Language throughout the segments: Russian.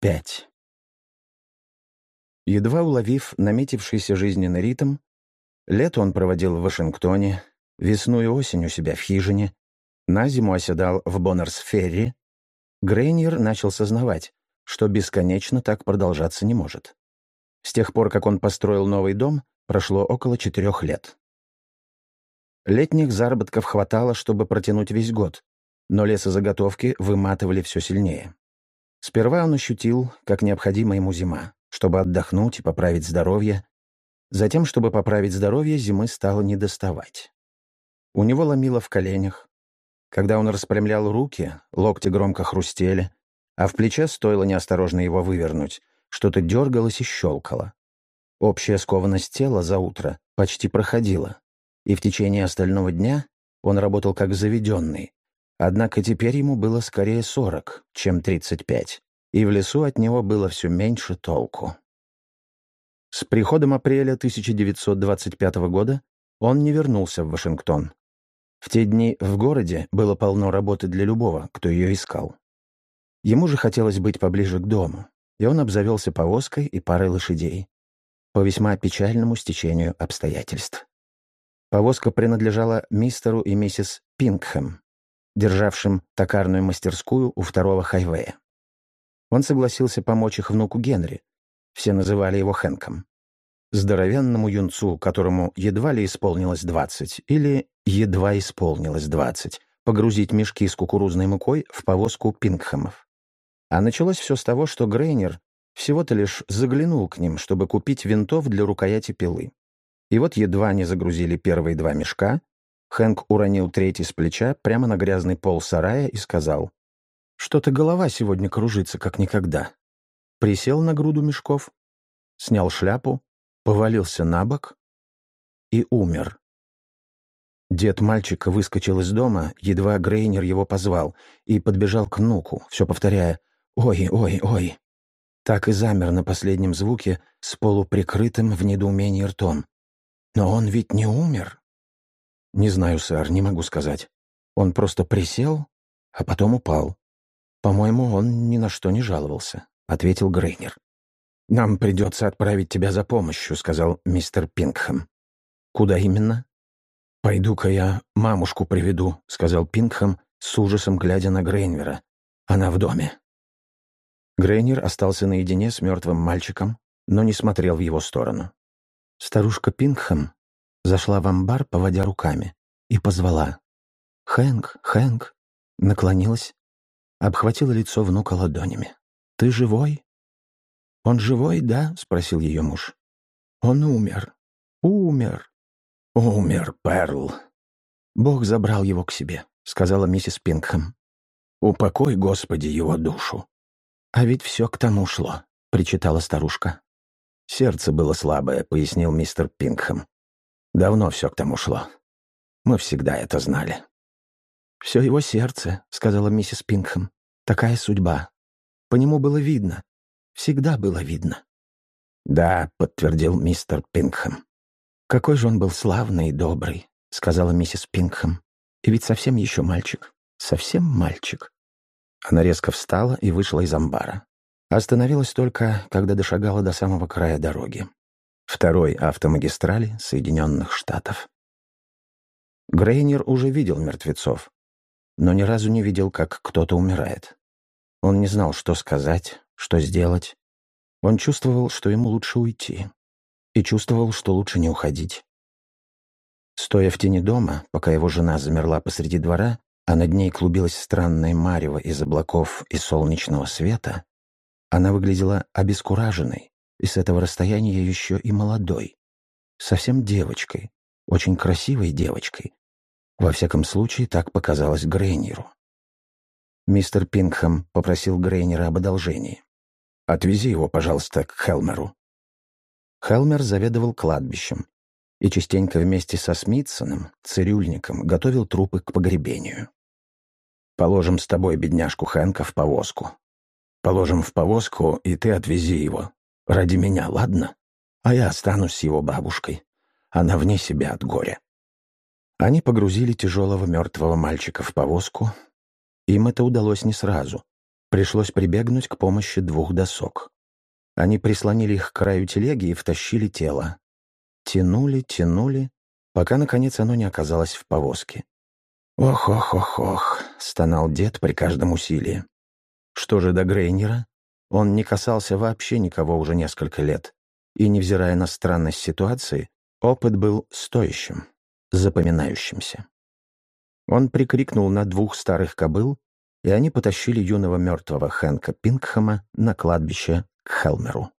5. Едва уловив наметившийся жизненный ритм, лето он проводил в Вашингтоне, весну и осень у себя в хижине, на зиму оседал в Боннерс-Ферри, Грейнер начал сознавать, что бесконечно так продолжаться не может. С тех пор, как он построил новый дом, прошло около четырех лет. Летних заработков хватало, чтобы протянуть весь год, но лесозаготовки выматывали все сильнее. Сперва он ощутил, как необходима ему зима, чтобы отдохнуть и поправить здоровье. Затем, чтобы поправить здоровье, зимы стало недоставать. У него ломило в коленях. Когда он распрямлял руки, локти громко хрустели, а в плече стоило неосторожно его вывернуть, что-то дергалось и щелкало. Общая скованность тела за утро почти проходила, и в течение остального дня он работал как заведенный, Однако теперь ему было скорее 40, чем 35, и в лесу от него было все меньше толку. С приходом апреля 1925 года он не вернулся в Вашингтон. В те дни в городе было полно работы для любого, кто ее искал. Ему же хотелось быть поближе к дому, и он обзавелся повозкой и парой лошадей. По весьма печальному стечению обстоятельств. Повозка принадлежала мистеру и миссис Пингхэм, державшим токарную мастерскую у второго хайвея. Он согласился помочь их внуку Генри. Все называли его Хэнком. Здоровенному юнцу, которому едва ли исполнилось двадцать, или едва исполнилось двадцать, погрузить мешки с кукурузной мукой в повозку Пингхэмов. А началось все с того, что Грейнер всего-то лишь заглянул к ним, чтобы купить винтов для рукояти пилы. И вот едва они загрузили первые два мешка, Хэнк уронил третий с плеча прямо на грязный пол сарая и сказал, «Что-то голова сегодня кружится, как никогда». Присел на груду мешков, снял шляпу, повалился на бок и умер. Дед мальчика выскочил из дома, едва Грейнер его позвал, и подбежал к внуку, все повторяя «Ой, ой, ой». Так и замер на последнем звуке с полуприкрытым в недоумении ртом. «Но он ведь не умер». «Не знаю, сэр, не могу сказать. Он просто присел, а потом упал. По-моему, он ни на что не жаловался», — ответил Грейнер. «Нам придется отправить тебя за помощью», — сказал мистер Пингхэм. «Куда именно?» «Пойду-ка я мамушку приведу», — сказал Пингхэм, с ужасом глядя на Грейнвера. «Она в доме». Грейнер остался наедине с мертвым мальчиком, но не смотрел в его сторону. Старушка Пингхэм зашла в амбар, поводя руками, и позвала. «Хэнк, Хэнк!» Наклонилась, обхватила лицо внука ладонями. «Ты живой?» «Он живой, да?» — спросил ее муж. «Он умер. Умер. Умер, Перл». «Бог забрал его к себе», — сказала миссис Пингхэм. «Упокой, Господи, его душу». «А ведь все к тому шло», — причитала старушка. «Сердце было слабое», — пояснил мистер Пингхэм. Давно все к тому шло. Мы всегда это знали. «Все его сердце», — сказала миссис Пингхэм. «Такая судьба. По нему было видно. Всегда было видно». «Да», — подтвердил мистер Пингхэм. «Какой же он был славный и добрый», — сказала миссис Пингхэм. «И ведь совсем еще мальчик. Совсем мальчик». Она резко встала и вышла из амбара. Остановилась только, когда дошагала до самого края дороги второй автомагистрали Соединенных Штатов. Грейнер уже видел мертвецов, но ни разу не видел, как кто-то умирает. Он не знал, что сказать, что сделать. Он чувствовал, что ему лучше уйти, и чувствовал, что лучше не уходить. Стоя в тени дома, пока его жена замерла посреди двора, а над ней клубилась странная марево из облаков и солнечного света, она выглядела обескураженной, и с этого расстояния еще и молодой. Совсем девочкой, очень красивой девочкой. Во всяком случае, так показалось Грейнеру. Мистер Пингхэм попросил Грейнера об одолжении. «Отвези его, пожалуйста, к Хелмеру». Хелмер заведовал кладбищем и частенько вместе со Смитсоном, цирюльником, готовил трупы к погребению. «Положим с тобой бедняжку Хэнка в повозку. Положим в повозку, и ты отвези его. Ради меня, ладно? А я останусь с его бабушкой. Она вне себя от горя. Они погрузили тяжелого мертвого мальчика в повозку. Им это удалось не сразу. Пришлось прибегнуть к помощи двух досок. Они прислонили их к краю телеги и втащили тело. Тянули, тянули, пока, наконец, оно не оказалось в повозке. «Ох-ох-ох-ох», — стонал дед при каждом усилии. Что же до Грейнера? Он не касался вообще никого уже несколько лет. И, невзирая на странность ситуации, опыт был стоящим, запоминающимся. Он прикрикнул на двух старых кобыл, и они потащили юного мертвого Хэнка Пингхэма на кладбище к Хелмеру.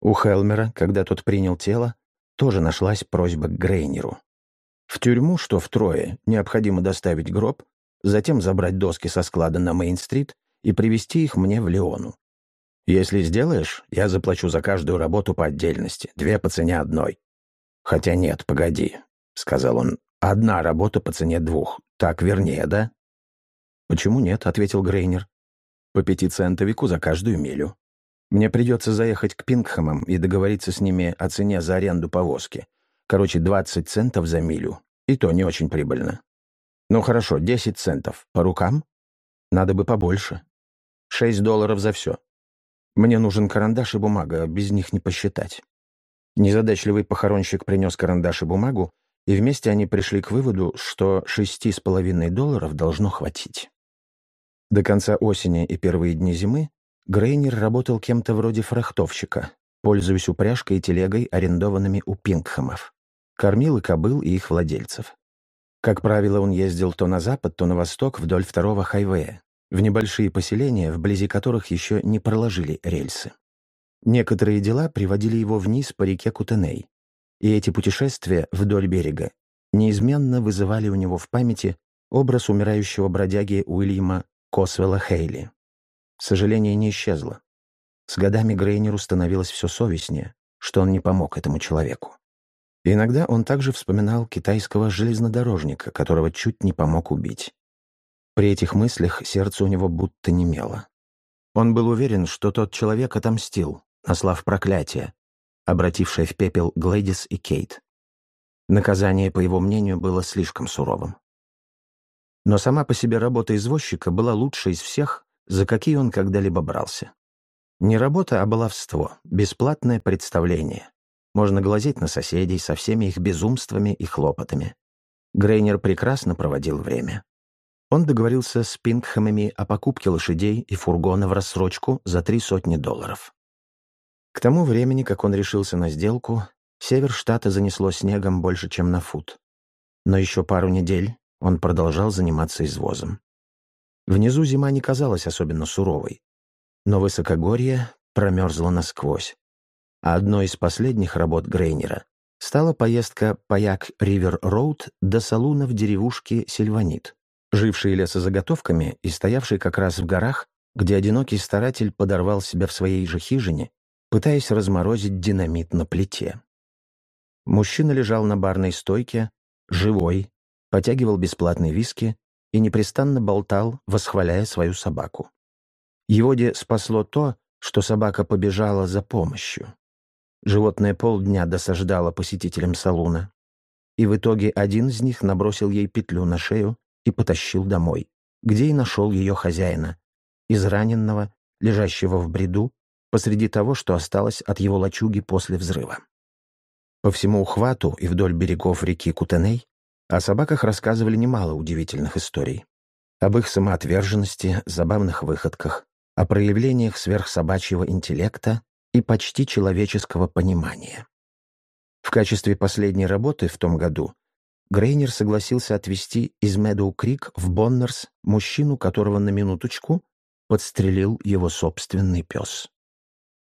У Хелмера, когда тот принял тело, тоже нашлась просьба к Грейнеру. В тюрьму, что втрое, необходимо доставить гроб, затем забрать доски со склада на Мейн-стрит и привезти их мне в Леону. Если сделаешь, я заплачу за каждую работу по отдельности, две по цене одной. Хотя нет, погоди, — сказал он, — одна работа по цене двух. Так вернее, да? Почему нет, — ответил Грейнер. По пяти центовику за каждую милю. Мне придется заехать к Пингхэмам и договориться с ними о цене за аренду повозки. Короче, 20 центов за милю. И то не очень прибыльно. Ну хорошо, 10 центов. По рукам? Надо бы побольше. 6 долларов за все. Мне нужен карандаш и бумага, без них не посчитать. Незадачливый похоронщик принес карандаш и бумагу, и вместе они пришли к выводу, что шести с половиной долларов должно хватить. До конца осени и первые дни зимы Грейнер работал кем-то вроде фрахтовщика, пользуясь упряжкой и телегой, арендованными у Пингхэмов кормил и кобыл и их владельцев. Как правило, он ездил то на запад, то на восток вдоль второго хайвея, в небольшие поселения, вблизи которых еще не проложили рельсы. Некоторые дела приводили его вниз по реке Кутеней, и эти путешествия вдоль берега неизменно вызывали у него в памяти образ умирающего бродяги Уильяма Косвелла Хейли. Сожаление не исчезло. С годами Грейнеру становилось все совестнее, что он не помог этому человеку. Иногда он также вспоминал китайского железнодорожника, которого чуть не помог убить. При этих мыслях сердце у него будто немело. Он был уверен, что тот человек отомстил, наслав проклятие, обратившее в пепел Глэдис и Кейт. Наказание, по его мнению, было слишком суровым. Но сама по себе работа извозчика была лучшей из всех, за какие он когда-либо брался. Не работа, а баловство, бесплатное представление, можно глазеть на соседей со всеми их безумствами и хлопотами. Грейнер прекрасно проводил время. Он договорился с Пингхэмами о покупке лошадей и фургона в рассрочку за три сотни долларов. К тому времени, как он решился на сделку, север штата занесло снегом больше, чем на фут. Но еще пару недель он продолжал заниматься извозом. Внизу зима не казалась особенно суровой, но высокогорье промерзло насквозь а одной из последних работ Грейнера стала поездка по Як-Ривер-Роуд до салуна в деревушке Сильванит, жившей лесозаготовками и стоявшей как раз в горах, где одинокий старатель подорвал себя в своей же хижине, пытаясь разморозить динамит на плите. Мужчина лежал на барной стойке, живой, потягивал бесплатные виски и непрестанно болтал, восхваляя свою собаку. Его де спасло то, что собака побежала за помощью. Животное полдня досаждало посетителям салуна. И в итоге один из них набросил ей петлю на шею и потащил домой, где и нашел ее хозяина, израненного, лежащего в бреду, посреди того, что осталось от его лачуги после взрыва. По всему ухвату и вдоль берегов реки Кутеней о собаках рассказывали немало удивительных историй. Об их самоотверженности, забавных выходках, о проявлениях сверхсобачьего интеллекта и почти человеческого понимания. В качестве последней работы в том году Грейнер согласился отвезти из Медоу-Крик в Боннерс мужчину, которого на минуточку подстрелил его собственный пес.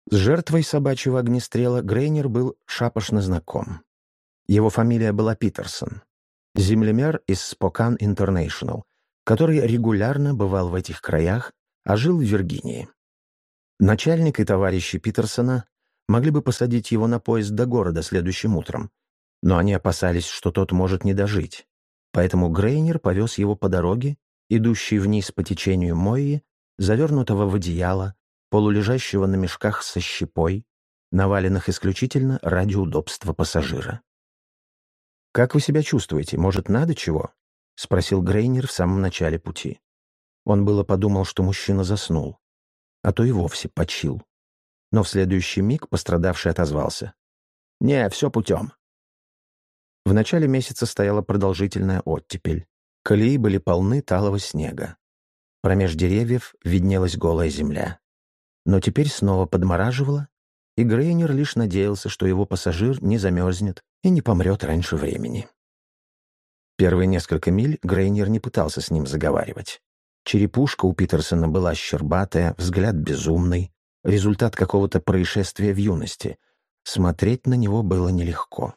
С жертвой собачьего огнестрела Грейнер был шапошно знаком. Его фамилия была Питерсон, землемер из Спокан Интернешнл, который регулярно бывал в этих краях, а жил в Виргинии. Начальник и товарищи Питерсона могли бы посадить его на поезд до города следующим утром, но они опасались, что тот может не дожить. Поэтому Грейнер повез его по дороге, идущей вниз по течению Мойи, завернутого в одеяло, полулежащего на мешках со щепой, наваленных исключительно ради удобства пассажира. «Как вы себя чувствуете? Может, надо чего?» — спросил Грейнер в самом начале пути. Он было подумал, что мужчина заснул, а то и вовсе почил. Но в следующий миг пострадавший отозвался. «Не, все путем». В начале месяца стояла продолжительная оттепель. Колеи были полны талого снега. Промеж деревьев виднелась голая земля. Но теперь снова подмораживало, и Грейнер лишь надеялся, что его пассажир не замерзнет и не помрет раньше времени. Первые несколько миль Грейнер не пытался с ним заговаривать. Черепушка у Питерсона была щербатая, взгляд безумный, результат какого-то происшествия в юности. Смотреть на него было нелегко.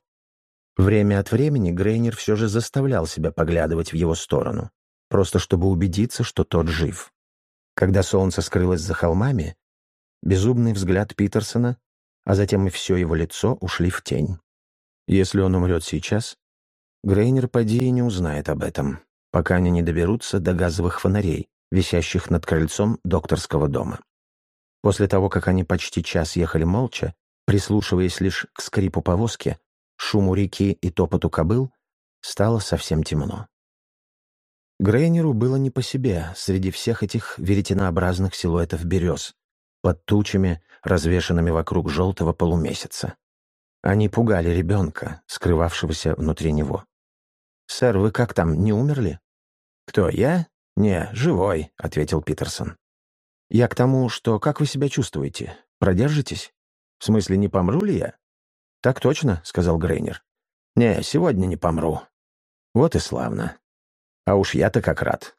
Время от времени Грейнер все же заставлял себя поглядывать в его сторону, просто чтобы убедиться, что тот жив. Когда солнце скрылось за холмами, безумный взгляд Питерсона, а затем и все его лицо ушли в тень. Если он умрет сейчас, Грейнер поди и не узнает об этом, пока они не доберутся до газовых фонарей, висящих над крыльцом докторского дома. После того, как они почти час ехали молча, прислушиваясь лишь к скрипу повозки, шуму реки и топоту кобыл, стало совсем темно. Грейнеру было не по себе среди всех этих веретенообразных силуэтов берез, под тучами, развешанными вокруг желтого полумесяца. Они пугали ребенка, скрывавшегося внутри него. «Сэр, вы как там, не умерли?» «Кто, я? Не, живой», — ответил Питерсон. «Я к тому, что как вы себя чувствуете? Продержитесь? В смысле, не помру ли я?» «Так точно», — сказал Грейнер. «Не, сегодня не помру». «Вот и славно. А уж я-то как рад».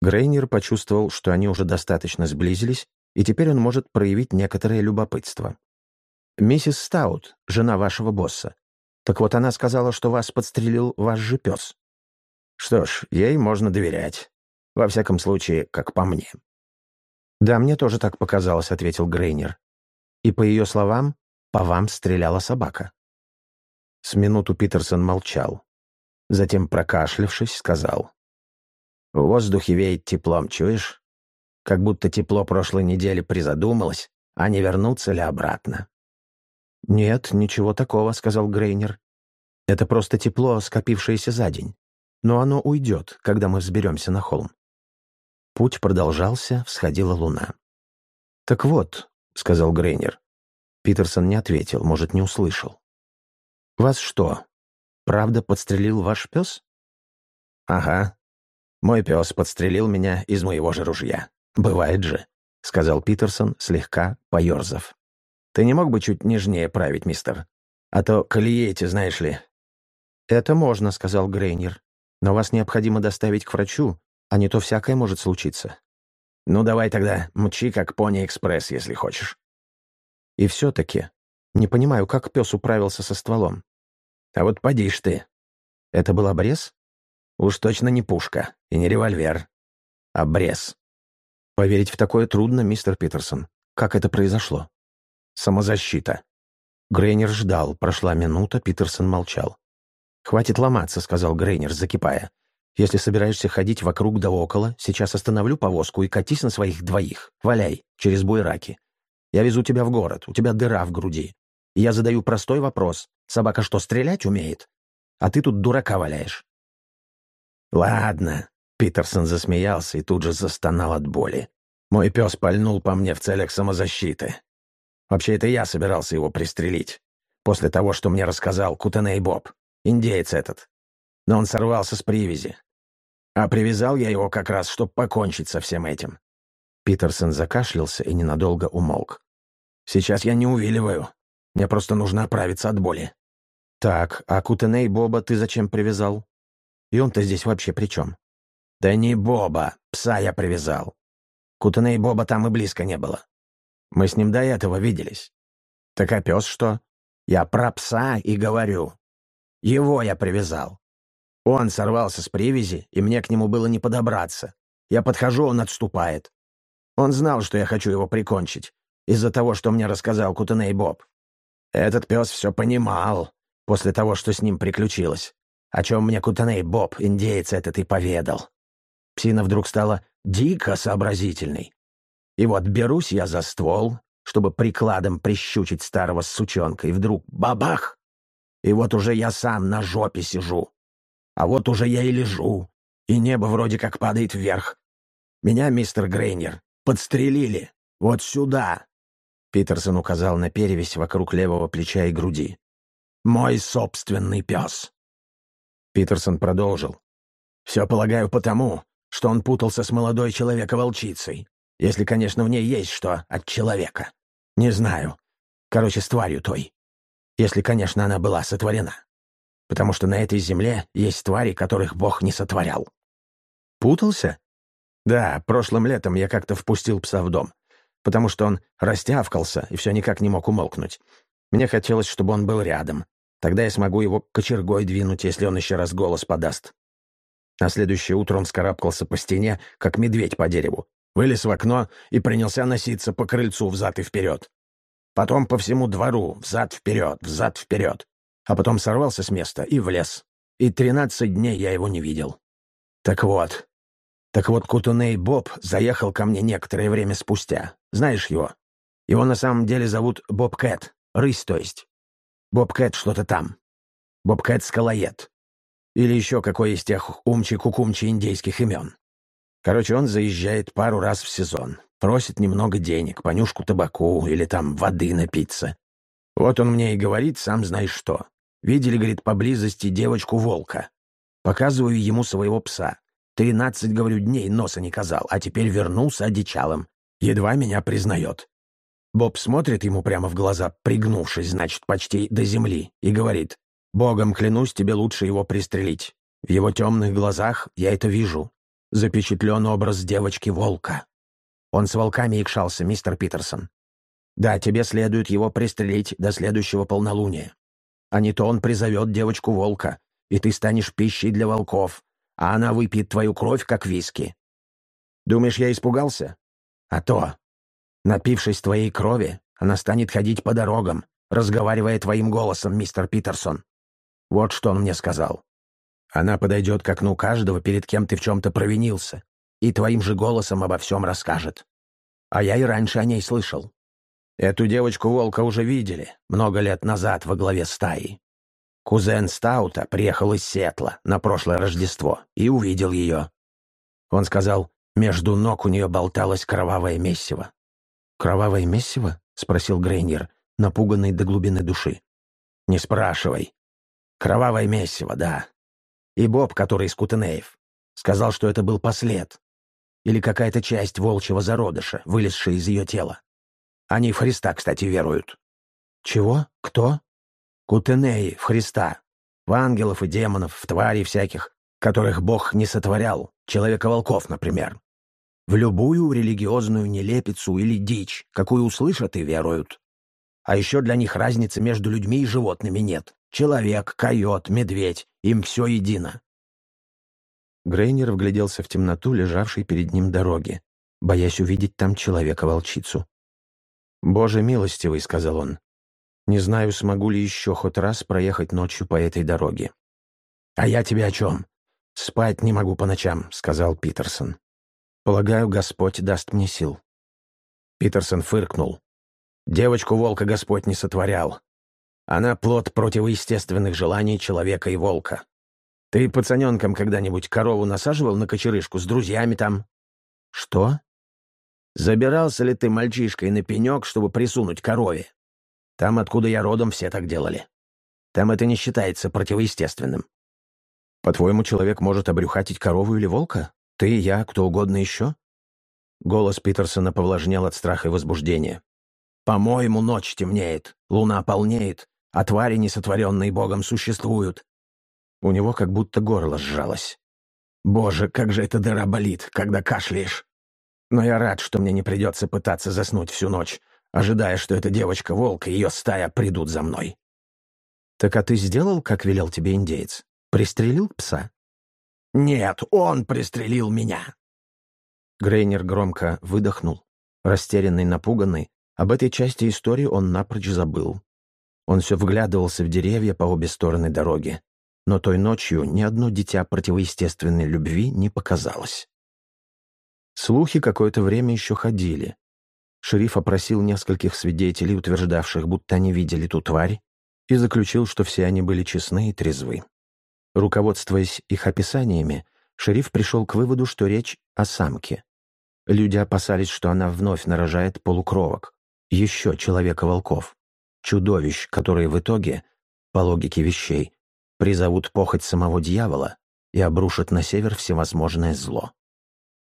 Грейнер почувствовал, что они уже достаточно сблизились, и теперь он может проявить некоторое любопытство. «Миссис Стаут, жена вашего босса, так вот, она сказала, что вас подстрелил ваш же пес. Что ж, ей можно доверять. Во всяком случае, как по мне. «Да, мне тоже так показалось», — ответил Грейнер. И, по ее словам, по вам стреляла собака. С минуту Питерсон молчал. Затем, прокашлявшись, сказал. «В воздухе веет теплом, чуешь? Как будто тепло прошлой недели призадумалось, а не вернуться ли обратно. «Нет, ничего такого», — сказал Грейнер. «Это просто тепло, скопившееся за день. Но оно уйдет, когда мы взберемся на холм». Путь продолжался, всходила луна. «Так вот», — сказал Грейнер. Питерсон не ответил, может, не услышал. «Вас что, правда подстрелил ваш пес?» «Ага. Мой пес подстрелил меня из моего же ружья. Бывает же», — сказал Питерсон, слегка поерзав. Ты не мог бы чуть нежнее править, мистер? А то колеи эти, знаешь ли». «Это можно», — сказал Грейнер. «Но вас необходимо доставить к врачу, а не то всякое может случиться». «Ну, давай тогда мчи, как пони-экспресс, если хочешь». «И все-таки, не понимаю, как пес управился со стволом». «А вот поди ж ты». «Это был обрез?» «Уж точно не пушка и не револьвер. Обрез». «Поверить в такое трудно, мистер Питерсон. Как это произошло?» Самозащита. Грейнер ждал. Прошла минута, Питерсон молчал. «Хватит ломаться», — сказал Грейнер, закипая. «Если собираешься ходить вокруг да около, сейчас остановлю повозку и катись на своих двоих. Валяй, через буераки. Я везу тебя в город, у тебя дыра в груди. Я задаю простой вопрос. Собака что, стрелять умеет? А ты тут дурака валяешь». «Ладно», — Питерсон засмеялся и тут же застонал от боли. «Мой пес пальнул по мне в целях самозащиты. Вообще, это я собирался его пристрелить. После того, что мне рассказал Кутаней Боб, индеец этот. Но он сорвался с привязи. А привязал я его как раз, чтобы покончить со всем этим. Питерсон закашлялся и ненадолго умолк. «Сейчас я не увиливаю. Мне просто нужно оправиться от боли». «Так, а Кутеней Боба ты зачем привязал? И он-то здесь вообще при чем?» «Да не Боба, пса я привязал. Кутеней Боба там и близко не было. Мы с ним до этого виделись. Так а пес что? Я про пса и говорю. Его я привязал. Он сорвался с привязи, и мне к нему было не подобраться. Я подхожу, он отступает. Он знал, что я хочу его прикончить, из-за того, что мне рассказал Кутеней Боб. Этот пес все понимал, после того, что с ним приключилось. О чем мне Кутеней Боб, индеец этот, и поведал. Псина вдруг стала дико сообразительной. И вот берусь я за ствол, чтобы прикладом прищучить старого сучонка, и вдруг бабах! И вот уже я сам на жопе сижу. А вот уже я и лежу, и небо вроде как падает вверх. Меня, мистер Грейнер, подстрелили. Вот сюда!» Питерсон указал на перевязь вокруг левого плеча и груди. «Мой собственный пес!» Питерсон продолжил. «Все, полагаю, потому, что он путался с молодой человека-волчицей. Если, конечно, в ней есть что от человека. Не знаю. Короче, с тварью той. Если, конечно, она была сотворена. Потому что на этой земле есть твари, которых Бог не сотворял. Путался? Да, прошлым летом я как-то впустил пса в дом потому что он растявкался и все никак не мог умолкнуть. Мне хотелось, чтобы он был рядом. Тогда я смогу его кочергой двинуть, если он еще раз голос подаст. На следующее утро он скарабкался по стене, как медведь по дереву, вылез в окно и принялся носиться по крыльцу взад и вперед. Потом по всему двору, взад-вперед, взад-вперед. А потом сорвался с места и влез. И тринадцать дней я его не видел. Так вот, так вот, Кутуней Боб заехал ко мне некоторое время спустя. Знаешь его? Его на самом деле зовут Боб Кэт. Рысь, то есть. Боб Кэт что-то там. Боб Кэт Скалоед. Или еще какой из тех умчи-кукумчи индейских имен. Короче, он заезжает пару раз в сезон. Просит немного денег, понюшку табаку или там воды напиться. Вот он мне и говорит, сам знаешь что. Видели, говорит, поблизости девочку-волка. Показываю ему своего пса. Тринадцать, говорю, дней носа не казал, а теперь вернулся одичалым. Едва меня признает. Боб смотрит ему прямо в глаза, пригнувшись, значит, почти до земли, и говорит, «Богом клянусь, тебе лучше его пристрелить. В его темных глазах я это вижу. Запечатлен образ девочки-волка. Он с волками икшался, мистер Питерсон. Да, тебе следует его пристрелить до следующего полнолуния. А не то он призовет девочку-волка, и ты станешь пищей для волков, а она выпьет твою кровь, как виски. Думаешь, я испугался? А то. Напившись твоей крови, она станет ходить по дорогам, разговаривая твоим голосом, мистер Питерсон. Вот что он мне сказал. Она подойдет к окну каждого, перед кем ты в чем-то провинился, и твоим же голосом обо всем расскажет. А я и раньше о ней слышал. Эту девочку-волка уже видели, много лет назад во главе стаи. Кузен Стаута приехал из Сетла на прошлое Рождество и увидел ее. Он сказал, между ног у нее болталось кровавое месиво. «Кровавое месиво?» — спросил Грейнер, напуганный до глубины души. «Не спрашивай. Кровавое месиво, да. И Боб, который из Кутенеев, сказал, что это был послед. Или какая-то часть волчьего зародыша, вылезшая из ее тела. Они в Христа, кстати, веруют». «Чего? Кто?» Кутенеи в Христа, в ангелов и демонов, в тварей всяких, которых Бог не сотворял, человека-волков, например. В любую религиозную нелепицу или дичь, какую услышат и веруют. А еще для них разницы между людьми и животными нет. Человек, койот, медведь — им все едино. Грейнер вгляделся в темноту, лежавшей перед ним дороги, боясь увидеть там человека-волчицу. «Боже милостивый», — сказал он, не знаю, смогу ли еще хоть раз проехать ночью по этой дороге. «А я тебе о чем? Спать не могу по ночам», — сказал Питерсон. «Полагаю, Господь даст мне сил». Питерсон фыркнул. «Девочку-волка Господь не сотворял. Она плод противоестественных желаний человека и волка. Ты пацаненком когда-нибудь корову насаживал на кочерышку с друзьями там?» «Что?» «Забирался ли ты мальчишкой на пенек, чтобы присунуть корове?» Там, откуда я родом, все так делали. Там это не считается противоестественным. По-твоему, человек может обрюхатить корову или волка? Ты, я, кто угодно еще?» Голос Питерсона повлажнел от страха и возбуждения. «По-моему, ночь темнеет, луна полнеет, а твари, несотворенные Богом, существуют». У него как будто горло сжалось. «Боже, как же эта дыра болит, когда кашляешь!» Но я рад, что мне не придется пытаться заснуть всю ночь, ожидая, что эта девочка-волк и ее стая придут за мной. «Так а ты сделал, как велел тебе индеец? Пристрелил пса?» «Нет, он пристрелил меня!» Грейнер громко выдохнул. Растерянный, напуганный, об этой части истории он напрочь забыл. Он все вглядывался в деревья по обе стороны дороги. Но той ночью ни одно дитя противоестественной любви не показалось. Слухи какое-то время еще ходили, Шериф опросил нескольких свидетелей, утверждавших, будто они видели ту тварь, и заключил, что все они были честны и трезвы. Руководствуясь их описаниями, шериф пришел к выводу, что речь о самке. Люди опасались, что она вновь нарожает полукровок, еще человека-волков, чудовищ, которые в итоге, по логике вещей, призовут похоть самого дьявола и обрушат на север всевозможное зло.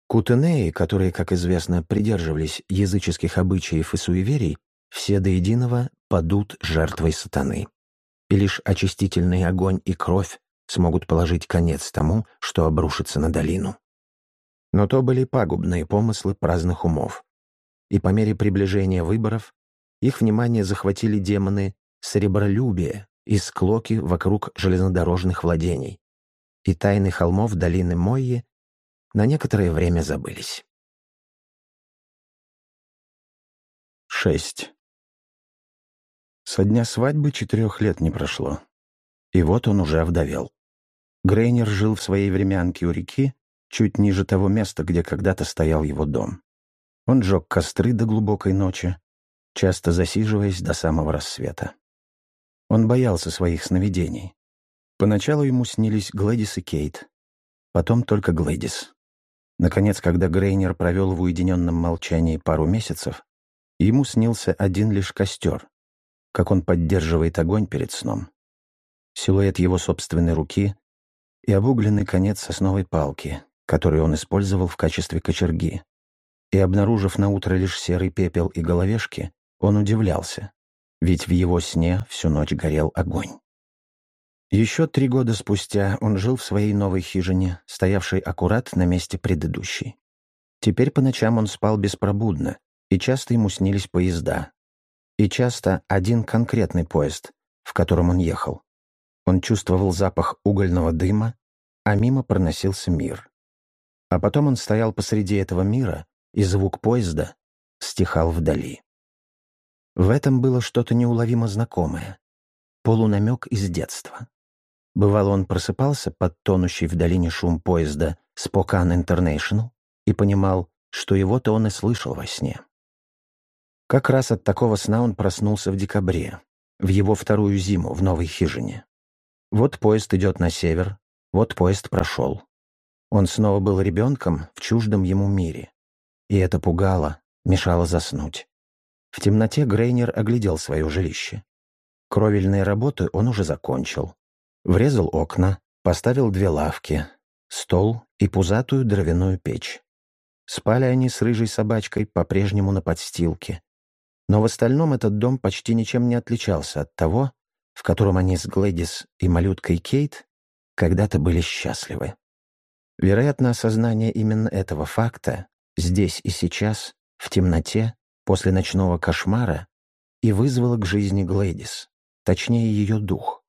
Кутенеи, которые, как известно, придерживались языческих обычаев и суеверий, все до единого падут жертвой сатаны. И лишь очистительный огонь и кровь смогут положить конец тому, что обрушится на долину. Но то были пагубные помыслы праздных умов. И по мере приближения выборов их внимание захватили демоны сребролюбия и склоки вокруг железнодорожных владений. И тайны холмов долины Мойи на некоторое время забылись. 6. Со дня свадьбы четырех лет не прошло. И вот он уже овдовел. Грейнер жил в своей времянке у реки, чуть ниже того места, где когда-то стоял его дом. Он жег костры до глубокой ночи, часто засиживаясь до самого рассвета. Он боялся своих сновидений. Поначалу ему снились Глэдис и Кейт, потом только Глэдис. Наконец, когда Грейнер провел в уединенном молчании пару месяцев, ему снился один лишь костер, как он поддерживает огонь перед сном. Силуэт его собственной руки и обугленный конец сосновой палки, который он использовал в качестве кочерги. И, обнаружив на утро лишь серый пепел и головешки, он удивлялся, ведь в его сне всю ночь горел огонь. Еще три года спустя он жил в своей новой хижине, стоявшей аккурат на месте предыдущей. Теперь по ночам он спал беспробудно, и часто ему снились поезда. И часто один конкретный поезд, в котором он ехал. Он чувствовал запах угольного дыма, а мимо проносился мир. А потом он стоял посреди этого мира, и звук поезда стихал вдали. В этом было что-то неуловимо знакомое, полунамек из детства. Бывало, он просыпался под тонущий в долине шум поезда Спокан Интернешнл и понимал, что его-то он и слышал во сне. Как раз от такого сна он проснулся в декабре, в его вторую зиму в новой хижине. Вот поезд идет на север, вот поезд прошел. Он снова был ребенком в чуждом ему мире. И это пугало, мешало заснуть. В темноте Грейнер оглядел свое жилище. Кровельные работы он уже закончил. Врезал окна, поставил две лавки, стол и пузатую дровяную печь. Спали они с рыжей собачкой по-прежнему на подстилке. Но в остальном этот дом почти ничем не отличался от того, в котором они с Глэдис и малюткой Кейт когда-то были счастливы. Вероятно, осознание именно этого факта здесь и сейчас, в темноте, после ночного кошмара, и вызвало к жизни Глэдис, точнее ее дух.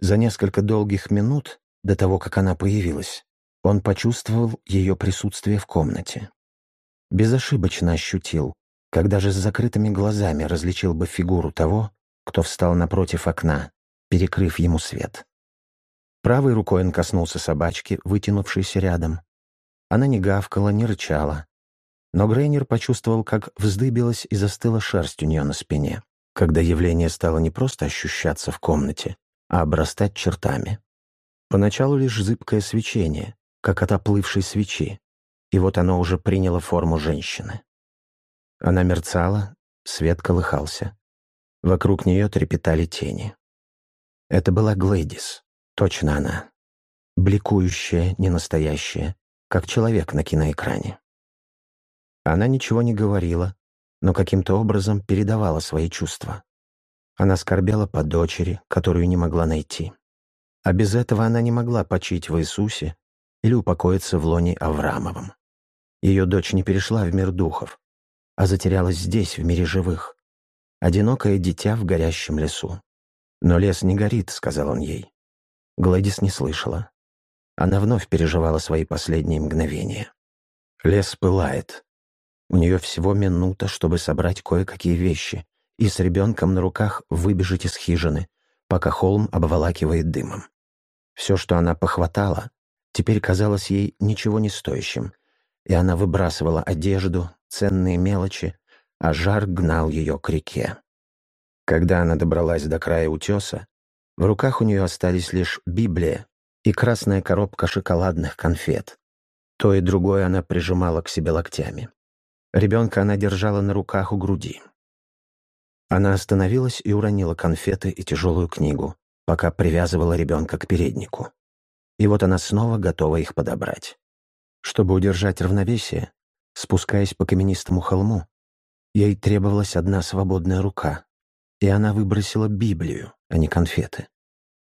За несколько долгих минут до того, как она появилась, он почувствовал ее присутствие в комнате. Безошибочно ощутил, когда же с закрытыми глазами различил бы фигуру того, кто встал напротив окна, перекрыв ему свет. Правой рукой он коснулся собачки, вытянувшейся рядом. Она не гавкала, не рычала. Но Грейнер почувствовал, как вздыбилась и застыла шерсть у нее на спине, когда явление стало не просто ощущаться в комнате, а обрастать чертами. Поначалу лишь зыбкое свечение, как от оплывшей свечи, и вот оно уже приняло форму женщины. Она мерцала, свет колыхался. Вокруг нее трепетали тени. Это была Глэдис. Точно она. Бликующая, ненастоящая, как человек на киноэкране. Она ничего не говорила, но каким-то образом передавала свои чувства. Она скорбела по дочери, которую не могла найти. А без этого она не могла почить в Иисусе или упокоиться в лоне Авраамовом. Ее дочь не перешла в мир духов, а затерялась здесь, в мире живых. Одинокое дитя в горящем лесу. «Но лес не горит», — сказал он ей. Гладис не слышала. Она вновь переживала свои последние мгновения. Лес пылает. У нее всего минута, чтобы собрать кое-какие вещи и с ребенком на руках выбежать из хижины, пока холм обволакивает дымом. Все, что она похватала, теперь казалось ей ничего не стоящим, и она выбрасывала одежду, ценные мелочи, а жар гнал ее к реке. Когда она добралась до края утеса, в руках у нее остались лишь Библия и красная коробка шоколадных конфет. То и другое она прижимала к себе локтями. Ребенка она держала на руках у груди. Она остановилась и уронила конфеты и тяжелую книгу, пока привязывала ребенка к переднику. И вот она снова готова их подобрать. Чтобы удержать равновесие, спускаясь по каменистому холму, ей требовалась одна свободная рука, и она выбросила Библию, а не конфеты.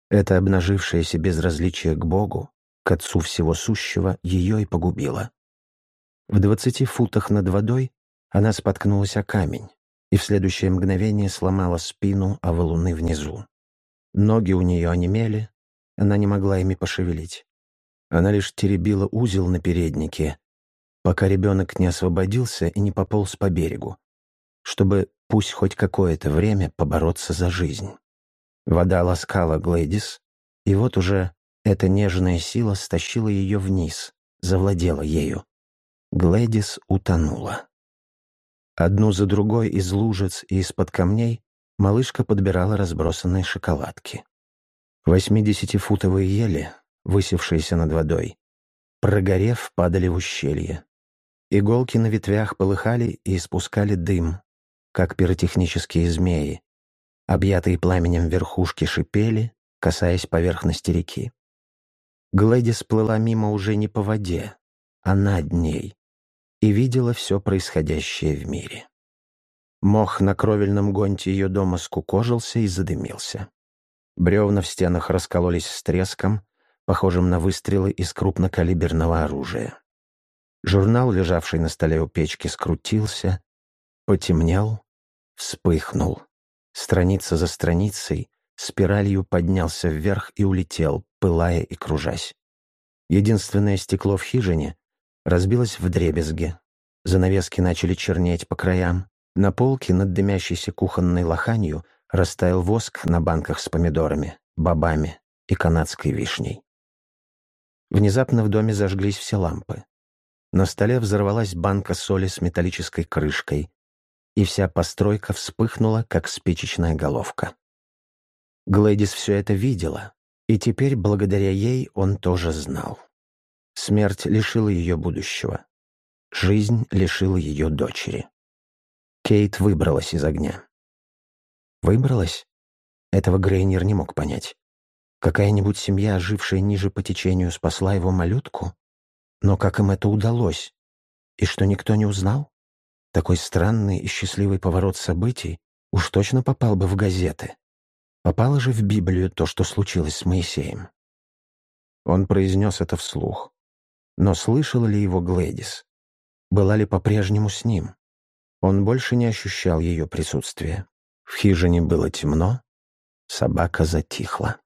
Это обнажившееся безразличие к Богу, к Отцу Всего Сущего, ее и погубило. В двадцати футах над водой она споткнулась о камень и в следующее мгновение сломала спину о валуны внизу. Ноги у нее онемели, она не могла ими пошевелить. Она лишь теребила узел на переднике, пока ребенок не освободился и не пополз по берегу, чтобы пусть хоть какое-то время побороться за жизнь. Вода ласкала Глэдис, и вот уже эта нежная сила стащила ее вниз, завладела ею. Глэдис утонула. Одну за другой из лужиц и из-под камней малышка подбирала разбросанные шоколадки. Восьмидесятифутовые ели, высевшиеся над водой, прогорев, падали в ущелье. Иголки на ветвях полыхали и испускали дым, как пиротехнические змеи. Объятые пламенем верхушки шипели, касаясь поверхности реки. Глэдис плыла мимо уже не по воде, а над ней, и видела все происходящее в мире. Мох на кровельном гонте ее дома скукожился и задымился. Бревна в стенах раскололись с треском, похожим на выстрелы из крупнокалиберного оружия. Журнал, лежавший на столе у печки, скрутился, потемнел, вспыхнул. Страница за страницей спиралью поднялся вверх и улетел, пылая и кружась. Единственное стекло в хижине разбилось в дребезги. Занавески начали чернеть по краям. На полке над дымящейся кухонной лоханью растаял воск на банках с помидорами, бобами и канадской вишней. Внезапно в доме зажглись все лампы. На столе взорвалась банка соли с металлической крышкой, и вся постройка вспыхнула, как спичечная головка. Глэдис все это видела, и теперь, благодаря ей, он тоже знал. Смерть лишила ее будущего. Жизнь лишила ее дочери. Кейт выбралась из огня. Выбралась? Этого Грейнер не мог понять. Какая-нибудь семья, жившая ниже по течению, спасла его малютку? Но как им это удалось? И что никто не узнал? Такой странный и счастливый поворот событий уж точно попал бы в газеты. Попало же в Библию то, что случилось с Моисеем. Он произнес это вслух. Но слышала ли его Глэдис? Была ли по-прежнему с ним? Он больше не ощущал ее присутствия. В хижине было темно, собака затихла.